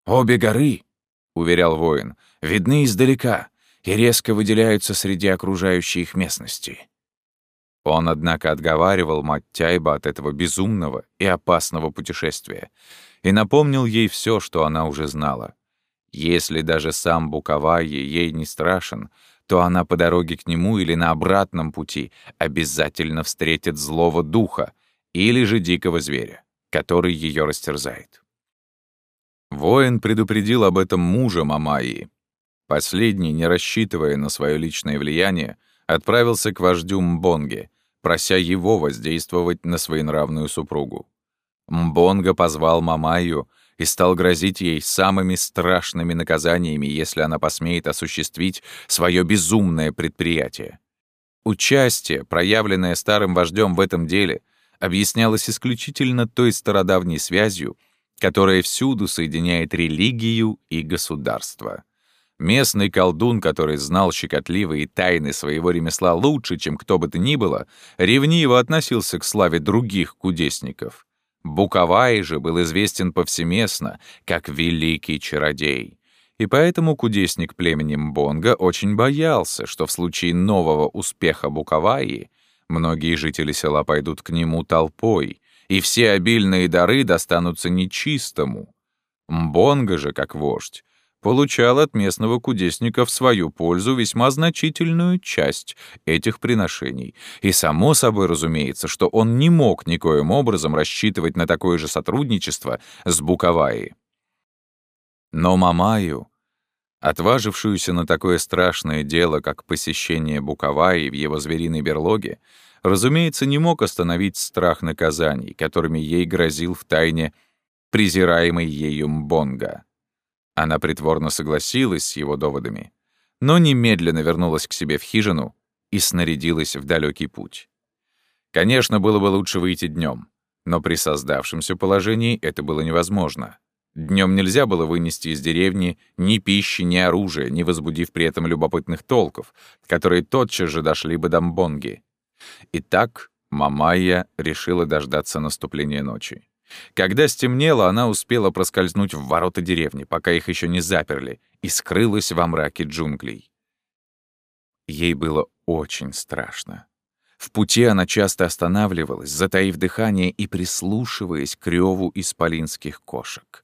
«Обе горы», — уверял воин, — «видны издалека и резко выделяются среди окружающей их местности. Он, однако, отговаривал мать Тяйба от этого безумного и опасного путешествия и напомнил ей все, что она уже знала. Если даже сам Буковайи ей не страшен, то она по дороге к нему или на обратном пути обязательно встретит злого духа или же дикого зверя, который ее растерзает. Воин предупредил об этом мужа Мамайи. Последний, не рассчитывая на свое личное влияние, отправился к вождю Мбонге, прося его воздействовать на своенравную супругу. Мбонга позвал Мамаю и стал грозить ей самыми страшными наказаниями, если она посмеет осуществить свое безумное предприятие. Участие, проявленное старым вождем в этом деле, объяснялось исключительно той стародавней связью, которая всюду соединяет религию и государство. Местный колдун, который знал щекотливые тайны своего ремесла лучше, чем кто бы то ни было, ревниво относился к славе других кудесников. Буковай же был известен повсеместно, как великий чародей. И поэтому кудесник племени Мбонга очень боялся, что в случае нового успеха Буковаи многие жители села пойдут к нему толпой, и все обильные дары достанутся нечистому. Мбонга же, как вождь, получал от местного кудесника в свою пользу весьма значительную часть этих приношений. И само собой разумеется, что он не мог никоим образом рассчитывать на такое же сотрудничество с Буковаи. Но Мамаю, отважившуюся на такое страшное дело, как посещение Буковаи в его звериной берлоге, разумеется, не мог остановить страх наказаний, которыми ей грозил в тайне презираемый ею Мбонга. Она притворно согласилась с его доводами, но немедленно вернулась к себе в хижину и снарядилась в далекий путь. Конечно, было бы лучше выйти днем, но при создавшемся положении это было невозможно. Днем нельзя было вынести из деревни ни пищи, ни оружия, не возбудив при этом любопытных толков, которые тотчас же дошли бы до Мбонги. Итак, Мамайя решила дождаться наступления ночи. Когда стемнело, она успела проскользнуть в ворота деревни, пока их еще не заперли, и скрылась во мраке джунглей. Ей было очень страшно. В пути она часто останавливалась, затаив дыхание и прислушиваясь к реву исполинских кошек.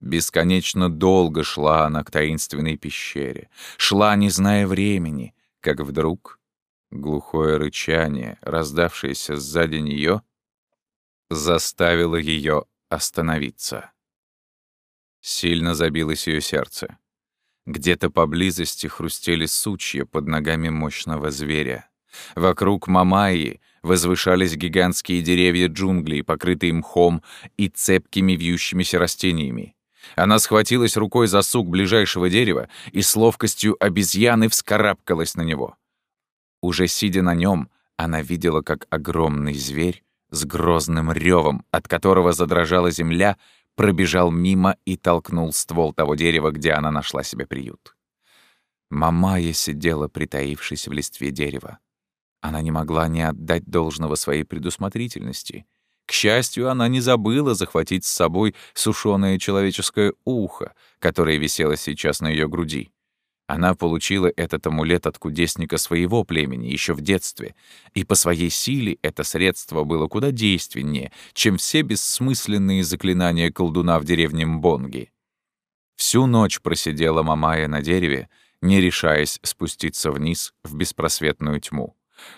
Бесконечно долго шла она к таинственной пещере, шла, не зная времени, как вдруг глухое рычание, раздавшееся сзади нее, заставило ее остановиться. Сильно забилось ее сердце. Где-то поблизости хрустели сучья под ногами мощного зверя. Вокруг Мамайи возвышались гигантские деревья джунглей, покрытые мхом и цепкими вьющимися растениями. Она схватилась рукой за сук ближайшего дерева и с ловкостью обезьяны вскарабкалась на него. Уже сидя на нем, она видела, как огромный зверь с грозным ревом, от которого задрожала земля, пробежал мимо и толкнул ствол того дерева, где она нашла себе приют. Мамая сидела, притаившись в листве дерева. Она не могла не отдать должного своей предусмотрительности. К счастью, она не забыла захватить с собой сушёное человеческое ухо, которое висело сейчас на ее груди. Она получила этот амулет от кудесника своего племени еще в детстве, и по своей силе это средство было куда действеннее, чем все бессмысленные заклинания колдуна в деревне Мбонги. Всю ночь просидела Мамая на дереве, не решаясь спуститься вниз в беспросветную тьму.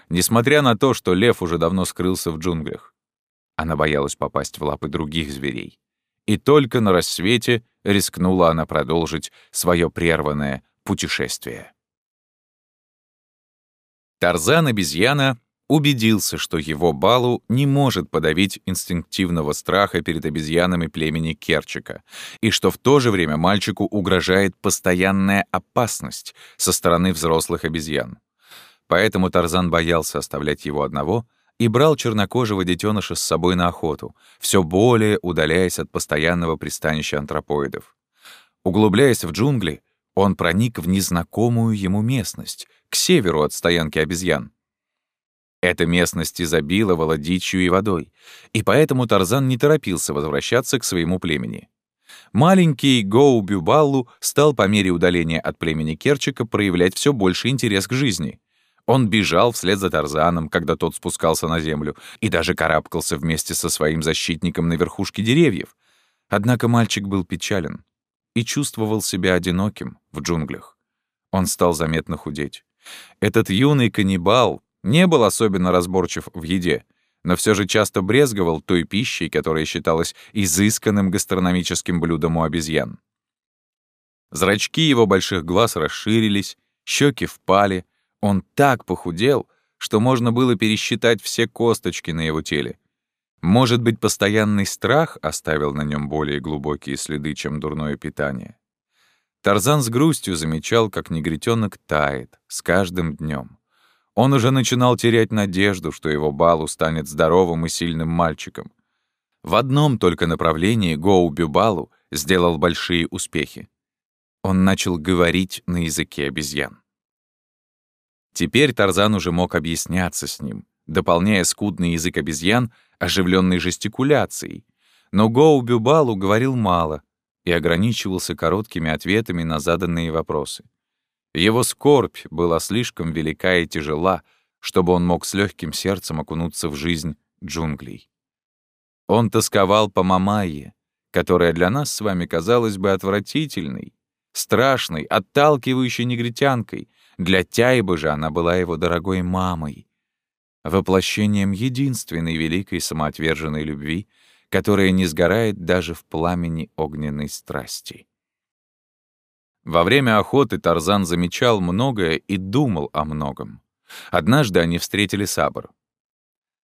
Несмотря на то, что лев уже давно скрылся в джунглях. Она боялась попасть в лапы других зверей. И только на рассвете рискнула она продолжить свое прерванное путешествие. Тарзан-обезьяна убедился, что его балу не может подавить инстинктивного страха перед обезьянами племени Керчика, и что в то же время мальчику угрожает постоянная опасность со стороны взрослых обезьян. Поэтому Тарзан боялся оставлять его одного и брал чернокожего детеныша с собой на охоту, все более удаляясь от постоянного пристанища антропоидов. Углубляясь в джунгли, он проник в незнакомую ему местность, к северу от стоянки обезьян. Эта местность изобиловала дичью и водой, и поэтому Тарзан не торопился возвращаться к своему племени. Маленький Гоу-Бюбаллу стал по мере удаления от племени Керчика проявлять все больше интерес к жизни. Он бежал вслед за Тарзаном, когда тот спускался на землю, и даже карабкался вместе со своим защитником на верхушке деревьев. Однако мальчик был печален и чувствовал себя одиноким в джунглях. Он стал заметно худеть. Этот юный каннибал не был особенно разборчив в еде, но все же часто брезговал той пищей, которая считалась изысканным гастрономическим блюдом у обезьян. Зрачки его больших глаз расширились, щеки впали, он так похудел, что можно было пересчитать все косточки на его теле, может быть, постоянный страх оставил на нем более глубокие следы, чем дурное питание. Тарзан с грустью замечал, как негритенок тает с каждым днем. Он уже начинал терять надежду, что его Балу станет здоровым и сильным мальчиком. В одном только направлении Гоу Бюбалу сделал большие успехи. Он начал говорить на языке обезьян. Теперь Тарзан уже мог объясняться с ним, дополняя скудный язык обезьян оживленной жестикуляцией. Но Гоу Бюбалу говорил мало и ограничивался короткими ответами на заданные вопросы. Его скорбь была слишком велика и тяжела, чтобы он мог с легким сердцем окунуться в жизнь джунглей. Он тосковал по Мамайе, которая для нас с вами казалась бы отвратительной, страшной, отталкивающей негритянкой. Для Тяйбы же она была его дорогой мамой, воплощением единственной великой самоотверженной любви, которая не сгорает даже в пламени огненной страсти. Во время охоты Тарзан замечал многое и думал о многом. Однажды они встретили Сабр.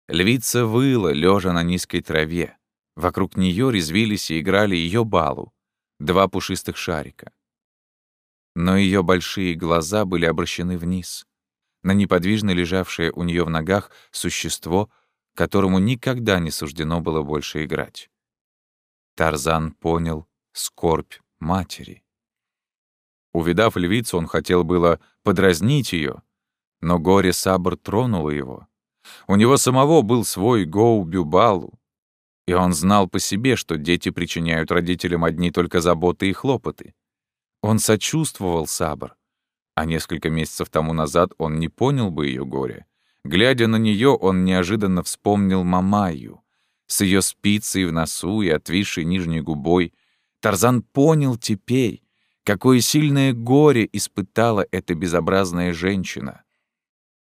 Львица выла, лежа на низкой траве. Вокруг нее резвились и играли ее балу, два пушистых шарика. Но ее большие глаза были обращены вниз, на неподвижно лежавшее у нее в ногах существо, которому никогда не суждено было больше играть. Тарзан понял скорбь матери. Увидав львицу, он хотел было подразнить ее, но горе Сабр тронуло его. У него самого был свой Гоу-Бюбалу, и он знал по себе, что дети причиняют родителям одни только заботы и хлопоты. Он сочувствовал Сабр, а несколько месяцев тому назад он не понял бы ее горе. Глядя на нее, он неожиданно вспомнил Мамаю с ее спицей в носу и отвисшей нижней губой. Тарзан понял теперь, какое сильное горе испытала эта безобразная женщина.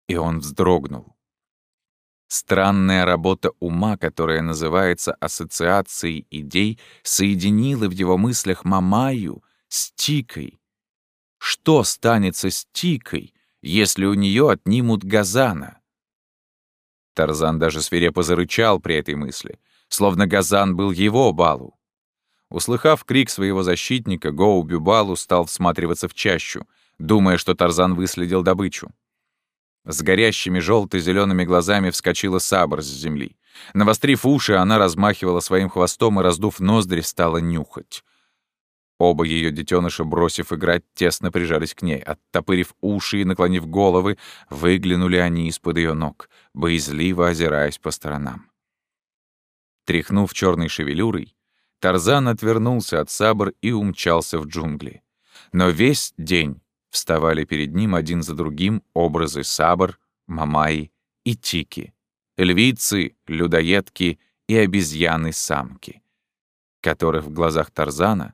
И он вздрогнул. Странная работа ума, которая называется ассоциацией идей, соединила в его мыслях Мамаю с Тикой. Что станется с Тикой, если у нее отнимут Газана? Тарзан даже свирепо зарычал при этой мысли, словно Газан был его балу. Услыхав крик своего защитника, Гоу Бюбалу стал всматриваться в чащу, думая, что Тарзан выследил добычу. С горящими желто-зелеными глазами вскочила сабр с земли. Навострив уши, она размахивала своим хвостом и, раздув ноздри, стала нюхать. Оба ее детеныша, бросив играть, тесно прижались к ней. Оттопырив уши и наклонив головы, выглянули они из-под ее ног, боязливо озираясь по сторонам. Тряхнув черной шевелюрой, Тарзан отвернулся от сабр и умчался в джунгли. Но весь день вставали перед ним один за другим образы сабр, мамаи и тики, львицы, людоедки и обезьяны-самки, которых в глазах Тарзана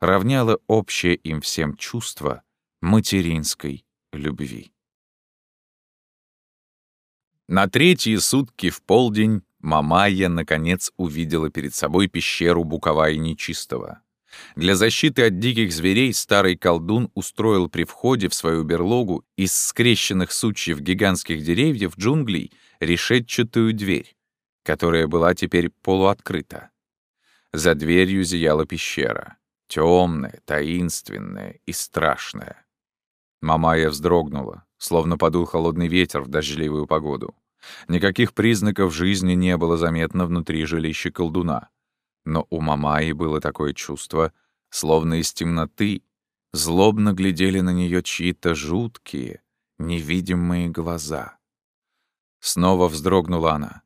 равняло общее им всем чувство материнской любви. На третьи сутки в полдень Мамайя, наконец, увидела перед собой пещеру Буковая Нечистого. Для защиты от диких зверей старый колдун устроил при входе в свою берлогу из скрещенных сучьев гигантских деревьев джунглей решетчатую дверь, которая была теперь полуоткрыта. За дверью зияла пещера, темная, таинственная и страшная. Мамая вздрогнула, словно подул холодный ветер в дождливую погоду. Никаких признаков жизни не было заметно внутри жилища колдуна. Но у Мамаи было такое чувство, словно из темноты злобно глядели на нее чьи-то жуткие, невидимые глаза. Снова вздрогнула она,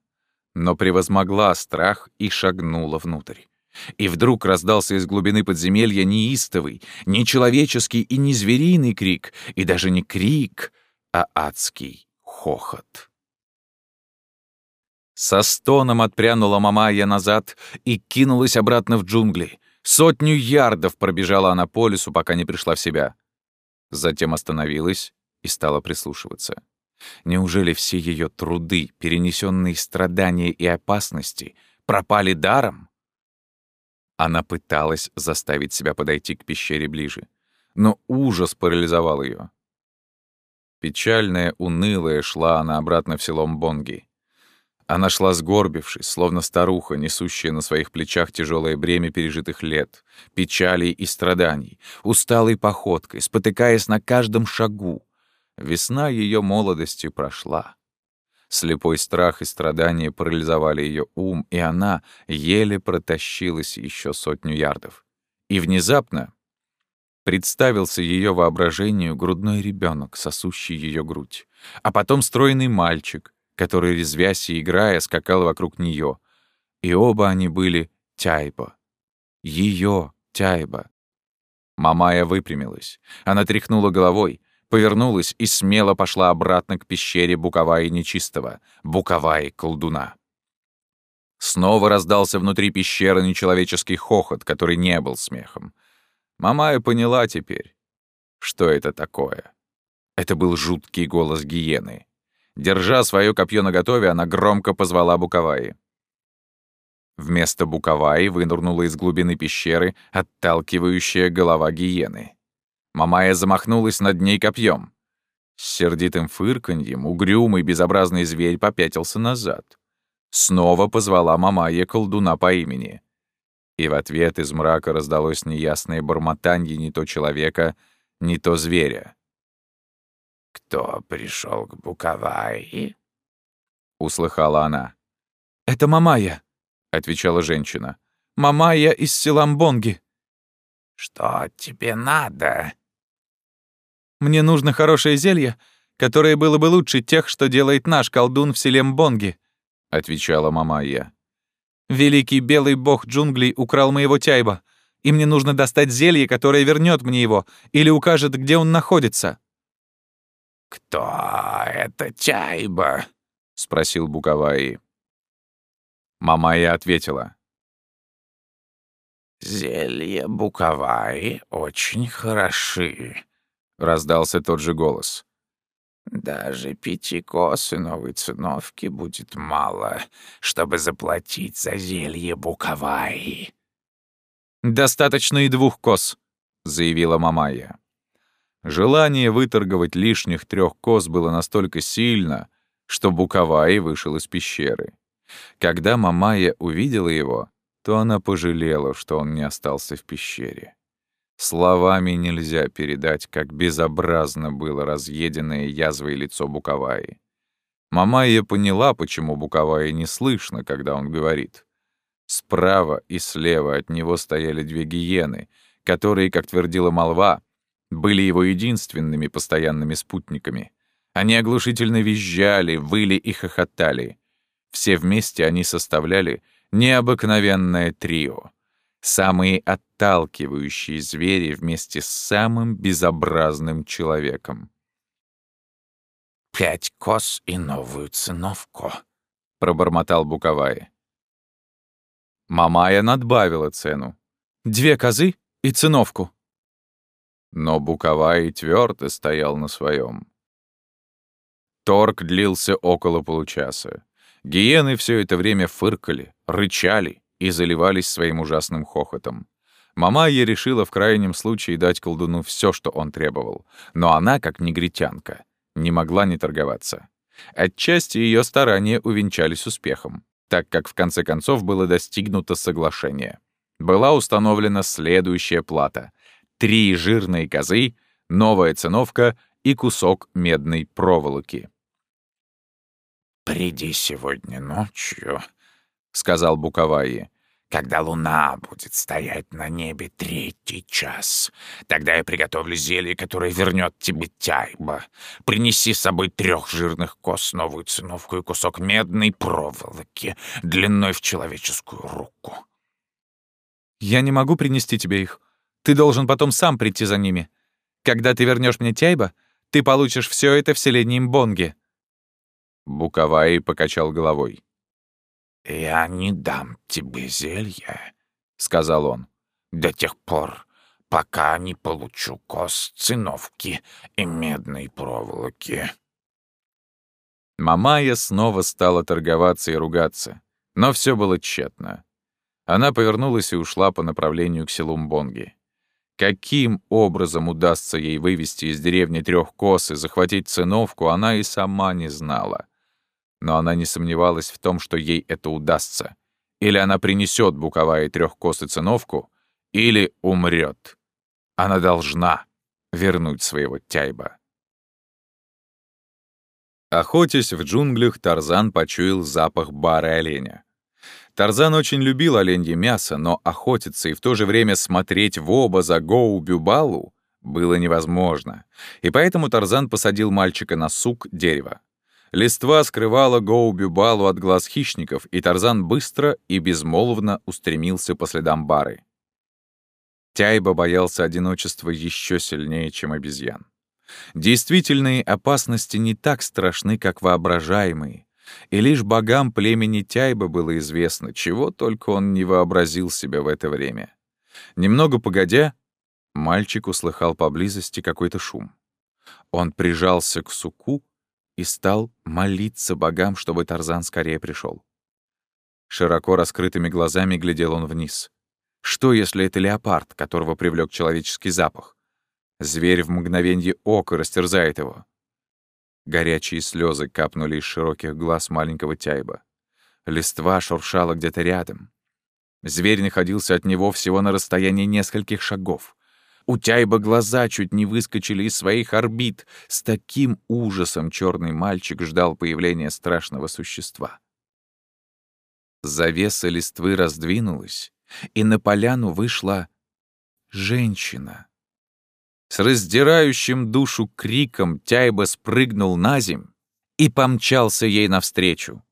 но превозмогла страх и шагнула внутрь. И вдруг раздался из глубины подземелья неистовый, не человеческий и не звериный крик, и даже не крик, а адский хохот. Со стоном отпрянула Мамая назад и кинулась обратно в джунгли. Сотню ярдов пробежала она по лесу, пока не пришла в себя. Затем остановилась и стала прислушиваться. Неужели все ее труды, перенесенные страдания и опасности, пропали даром? Она пыталась заставить себя подойти к пещере ближе, но ужас парализовал ее. Печальная, унылая шла она обратно в село Бонги. Она шла сгорбившись, словно старуха, несущая на своих плечах тяжелое бремя пережитых лет, печалей и страданий, усталой походкой, спотыкаясь на каждом шагу. Весна ее молодости прошла. Слепой страх и страдания парализовали ее ум, и она еле протащилась еще сотню ярдов. И внезапно представился ее воображению грудной ребенок, сосущий ее грудь, а потом стройный мальчик, который, резвясь и играя, скакал вокруг нее. И оба они были Тяйба. Ее Тяйба. Мамая выпрямилась. Она тряхнула головой, повернулась и смело пошла обратно к пещере Буковаи Нечистого, Буковаи Колдуна. Снова раздался внутри пещеры нечеловеческий хохот, который не был смехом. Мамая поняла теперь, что это такое. Это был жуткий голос гиены. Держа свое копье наготове, она громко позвала Буковаи. Вместо Буковаи вынырнула из глубины пещеры отталкивающая голова гиены. Мамая замахнулась над ней копьем. С сердитым фырканьем угрюмый безобразный зверь попятился назад. Снова позвала Мамая колдуна по имени. И в ответ из мрака раздалось неясное бормотанье не то человека, не то зверя. «Кто пришел к Буковайи?» — услыхала она. «Это Мамая», — отвечала женщина. «Мамая из Силамбонги». «Что тебе надо?» Мне нужно хорошее зелье, которое было бы лучше тех, что делает наш колдун в селе Мбонги», — отвечала Мамайя. «Великий белый бог джунглей украл моего тяйба, и мне нужно достать зелье, которое вернет мне его или укажет, где он находится». «Кто это тяйба?» — спросил Буковаи. Мамайя ответила. «Зелья Буковаи очень хороши. — раздался тот же голос. «Даже пяти кос и новой циновки будет мало, чтобы заплатить за зелье Буковаи». «Достаточно и двух кос», — заявила Мамая. Желание выторговать лишних трех кос было настолько сильно, что Буковаи вышел из пещеры. Когда Мамая увидела его, то она пожалела, что он не остался в пещере. Словами нельзя передать, как безобразно было разъеденное язвой лицо Буковаи. Мамайя поняла, почему Буковаи не слышно, когда он говорит. Справа и слева от него стояли две гиены, которые, как твердила молва, были его единственными постоянными спутниками. Они оглушительно визжали, выли и хохотали. Все вместе они составляли необыкновенное трио — самые отталкивающие звери вместе с самым безобразным человеком. «Пять кос и новую циновку», — пробормотал Буковай. Мамая надбавила цену. «Две козы и циновку». Но Буковай твердо стоял на своем. Торг длился около получаса. Гиены все это время фыркали, рычали и заливались своим ужасным хохотом. Мамайя решила в крайнем случае дать колдуну все, что он требовал, но она, как негритянка, не могла не торговаться. Отчасти ее старания увенчались успехом, так как в конце концов было достигнуто соглашение. Была установлена следующая плата — три жирные козы, новая циновка и кусок медной проволоки. «Приди сегодня ночью — сказал Буковаи. «Когда луна будет стоять на небе третий час, тогда я приготовлю зелье, которое вернет тебе тяйба. Принеси с собой трех жирных кос, новую циновку и кусок медной проволоки длиной в человеческую руку». «Я не могу принести тебе их. Ты должен потом сам прийти за ними. Когда ты вернешь мне тяйба, ты получишь все это в селении Мбонге». Буковаи покачал головой. «Я не дам тебе зелья», — сказал он, — «до тех пор, пока не получу кост циновки и медной проволоки». Мамая снова стала торговаться и ругаться, но все было тщетно. Она повернулась и ушла по направлению к селу Мбонги. Каким образом удастся ей вывести из деревни трех кос и захватить циновку, она и сама не знала но она не сомневалась в том, что ей это удастся. Или она принесет Буковая трехкосы циновку, или умрет. Она должна вернуть своего Тяйба. Охотясь в джунглях, Тарзан почуял запах бары оленя. Тарзан очень любил оленье мясо, но охотиться и в то же время смотреть в оба за Гоу-Бюбалу было невозможно, и поэтому Тарзан посадил мальчика на сук дерева. Листва скрывала Гоу-Бюбалу от глаз хищников, и Тарзан быстро и безмолвно устремился по следам бары. Тяйба боялся одиночества еще сильнее, чем обезьян. Действительные опасности не так страшны, как воображаемые, и лишь богам племени Тяйба было известно, чего только он не вообразил себя в это время. Немного погодя, мальчик услыхал поблизости какой-то шум. Он прижался к суку и стал молиться богам, чтобы Тарзан скорее пришел. Широко раскрытыми глазами глядел он вниз. Что, если это леопард, которого привлек человеческий запах? Зверь в мгновенье ока растерзает его. Горячие слезы капнули из широких глаз маленького тяйба. Листва шуршала где-то рядом. Зверь находился от него всего на расстоянии нескольких шагов. У Тяйба глаза чуть не выскочили из своих орбит. С таким ужасом черный мальчик ждал появления страшного существа. Завеса листвы раздвинулась, и на поляну вышла женщина. С раздирающим душу криком Тяйба спрыгнул на земь и помчался ей навстречу.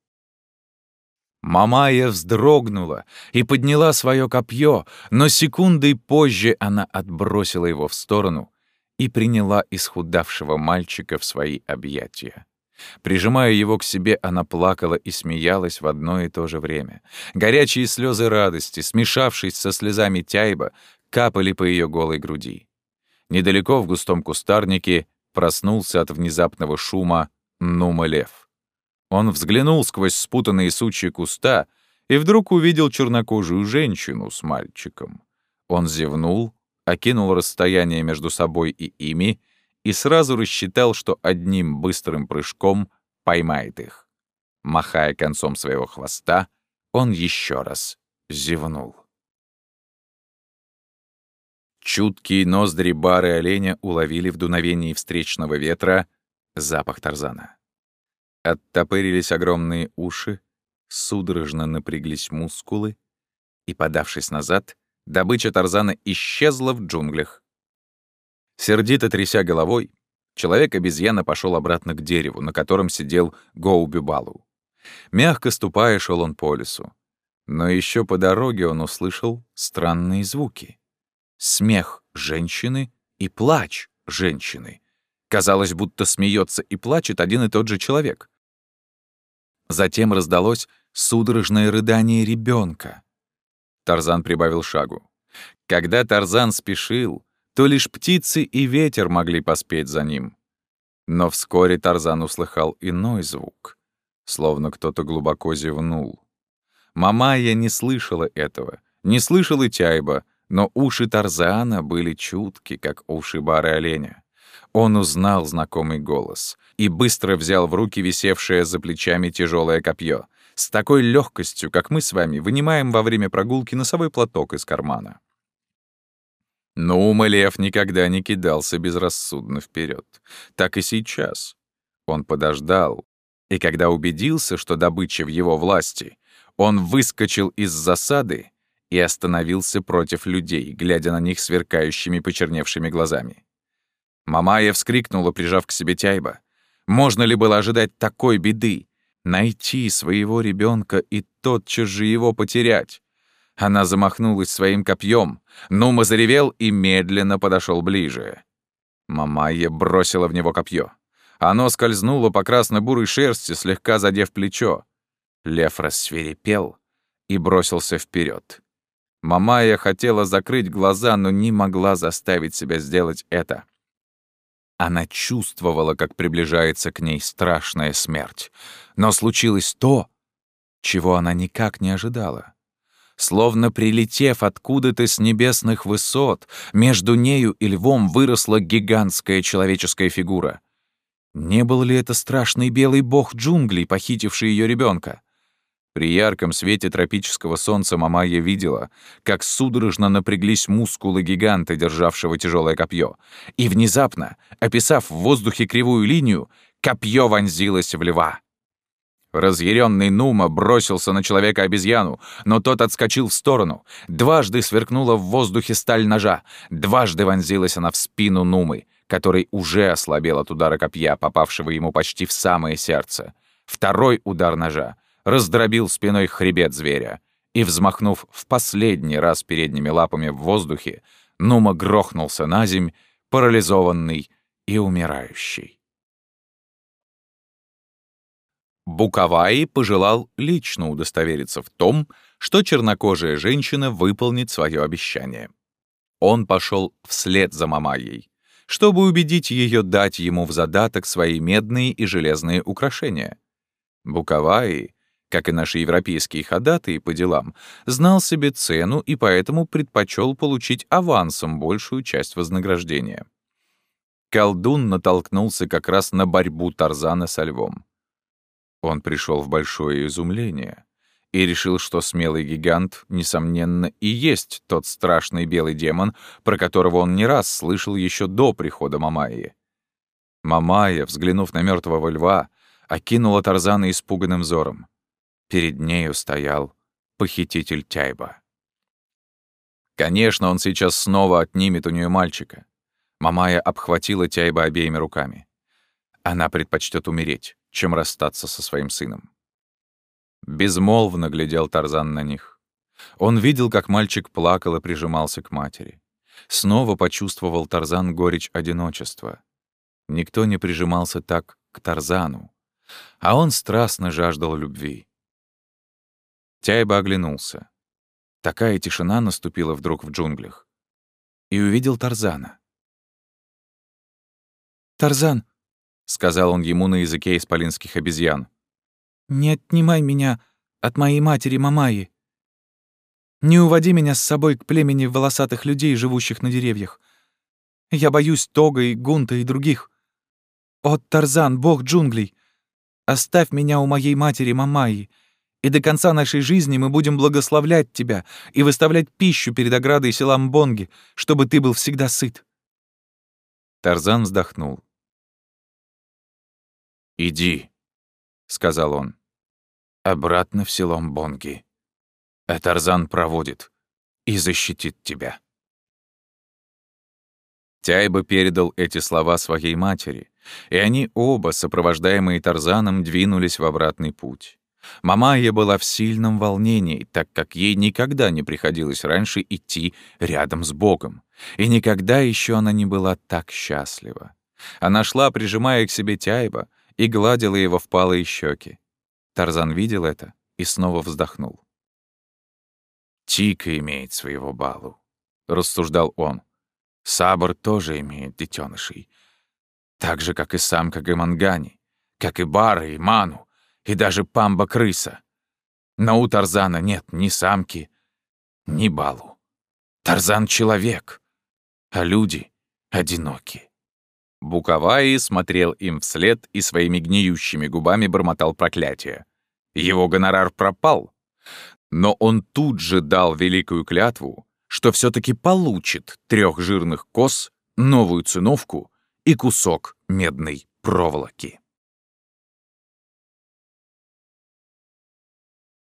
Мамая вздрогнула и подняла свое копье, но секундой позже она отбросила его в сторону и приняла исхудавшего мальчика в свои объятия. Прижимая его к себе, она плакала и смеялась в одно и то же время. Горячие слезы радости, смешавшись со слезами тяйба, капали по ее голой груди. Недалеко в густом кустарнике проснулся от внезапного шума Нума-лев. Он взглянул сквозь спутанные сучья куста и вдруг увидел чернокожую женщину с мальчиком. Он зевнул, окинул расстояние между собой и ими и сразу рассчитал, что одним быстрым прыжком поймает их. Махая концом своего хвоста, он еще раз зевнул. Чуткие ноздри бары оленя уловили в дуновении встречного ветра запах тарзана. Оттопырились огромные уши, судорожно напряглись мускулы, и, подавшись назад, добыча тарзана исчезла в джунглях. Сердито тряся головой, человек-обезьяна пошел обратно к дереву, на котором сидел Гоубюбалу. Мягко ступая, шел он по лесу. Но еще по дороге он услышал странные звуки смех женщины и плач женщины. Казалось, будто смеется и плачет один и тот же человек. Затем раздалось судорожное рыдание ребенка. Тарзан прибавил шагу. Когда Тарзан спешил, то лишь птицы и ветер могли поспеть за ним. Но вскоре Тарзан услыхал иной звук, словно кто-то глубоко зевнул. Мамая не слышала этого, не слышал и Тяйба, но уши Тарзана были чутки, как уши бары оленя. Он узнал знакомый голос и быстро взял в руки висевшее за плечами тяжелое копье, с такой легкостью, как мы с вами вынимаем во время прогулки носовой платок из кармана. Но ума лев никогда не кидался безрассудно вперед. Так и сейчас. Он подождал, и когда убедился, что добыча в его власти, он выскочил из засады и остановился против людей, глядя на них сверкающими почерневшими глазами. Мамая вскрикнула, прижав к себе Тяйба. Можно ли было ожидать такой беды? Найти своего ребенка и тотчас же его потерять? Она замахнулась своим копьем, Нума заревел и медленно подошел ближе. Мамая бросила в него копье. Оно скользнуло по красно-бурой шерсти, слегка задев плечо. Лев рассверепел и бросился вперед. Мамая хотела закрыть глаза, но не могла заставить себя сделать это. Она чувствовала, как приближается к ней страшная смерть. Но случилось то, чего она никак не ожидала. Словно прилетев откуда-то с небесных высот, между нею и львом выросла гигантская человеческая фигура. Не был ли это страшный белый бог джунглей, похитивший ее ребенка? При ярком свете тропического солнца Мамая видела, как судорожно напряглись мускулы гиганта, державшего тяжелое копье, и внезапно, описав в воздухе кривую линию, Копье вонзилось в льва. Разъяренный Нума бросился на человека-обезьяну, но тот отскочил в сторону. Дважды сверкнула в воздухе сталь ножа. Дважды вонзилась она в спину Нумы, который уже ослабел от удара копья, попавшего ему почти в самое сердце. Второй удар ножа раздробил спиной хребет зверя. И, взмахнув в последний раз передними лапами в воздухе, Нума грохнулся на земь, парализованный и умирающий. Буковаи пожелал лично удостовериться в том, что чернокожая женщина выполнит свое обещание. Он пошел вслед за Мамайей, чтобы убедить ее дать ему в задаток свои медные и железные украшения. Буковаи, как и наши европейские ходатые по делам, знал себе цену и поэтому предпочел получить авансом большую часть вознаграждения. Колдун натолкнулся как раз на борьбу Тарзана со львом. Он пришел в большое изумление и решил, что смелый гигант, несомненно, и есть тот страшный белый демон, про которого он не раз слышал еще до прихода Мамайи. Мамайя, взглянув на мертвого льва, окинула Тарзана испуганным взором. Перед нею стоял похититель Тяйба. Конечно, он сейчас снова отнимет у нее мальчика. Мамая обхватила Тяйба обеими руками. Она предпочтет умереть чем расстаться со своим сыном. Безмолвно глядел Тарзан на них. Он видел, как мальчик плакал и прижимался к матери. Снова почувствовал Тарзан горечь одиночества. Никто не прижимался так к Тарзану, а он страстно жаждал любви. Тяйба оглянулся. Такая тишина наступила вдруг в джунглях. И увидел Тарзана. «Тарзан, — сказал он ему на языке исполинских обезьян. «Не отнимай меня от моей матери Мамаи. Не уводи меня с собой к племени волосатых людей, живущих на деревьях. Я боюсь Тога и Гунта и других. О, Тарзан, бог джунглей, оставь меня у моей матери Мамаи, и до конца нашей жизни мы будем благословлять тебя и выставлять пищу перед оградой села Мбонги, чтобы ты был всегда сыт». Тарзан вздохнул. «Иди», — сказал он, — «обратно в село Бонги. А Тарзан проводит и защитит тебя». Тяйба передал эти слова своей матери, и они оба, сопровождаемые Тарзаном, двинулись в обратный путь. Мамайя была в сильном волнении, так как ей никогда не приходилось раньше идти рядом с Богом, и никогда еще она не была так счастлива. Она шла, прижимая к себе Тяйба, и гладила его впалые щеки. Тарзан видел это и снова вздохнул. «Тика имеет своего балу», — рассуждал он. «Сабр тоже имеет детенышей, так же, как и самка Гамангани, как и Бара и Ману, и даже Памба-крыса. Но у Тарзана нет ни самки, ни балу. Тарзан — человек, а люди — одиноки. Буковаи смотрел им вслед и своими гниющими губами бормотал проклятие. Его гонорар пропал. Но он тут же дал великую клятву, что все таки получит трех жирных коз, новую циновку и кусок медной проволоки.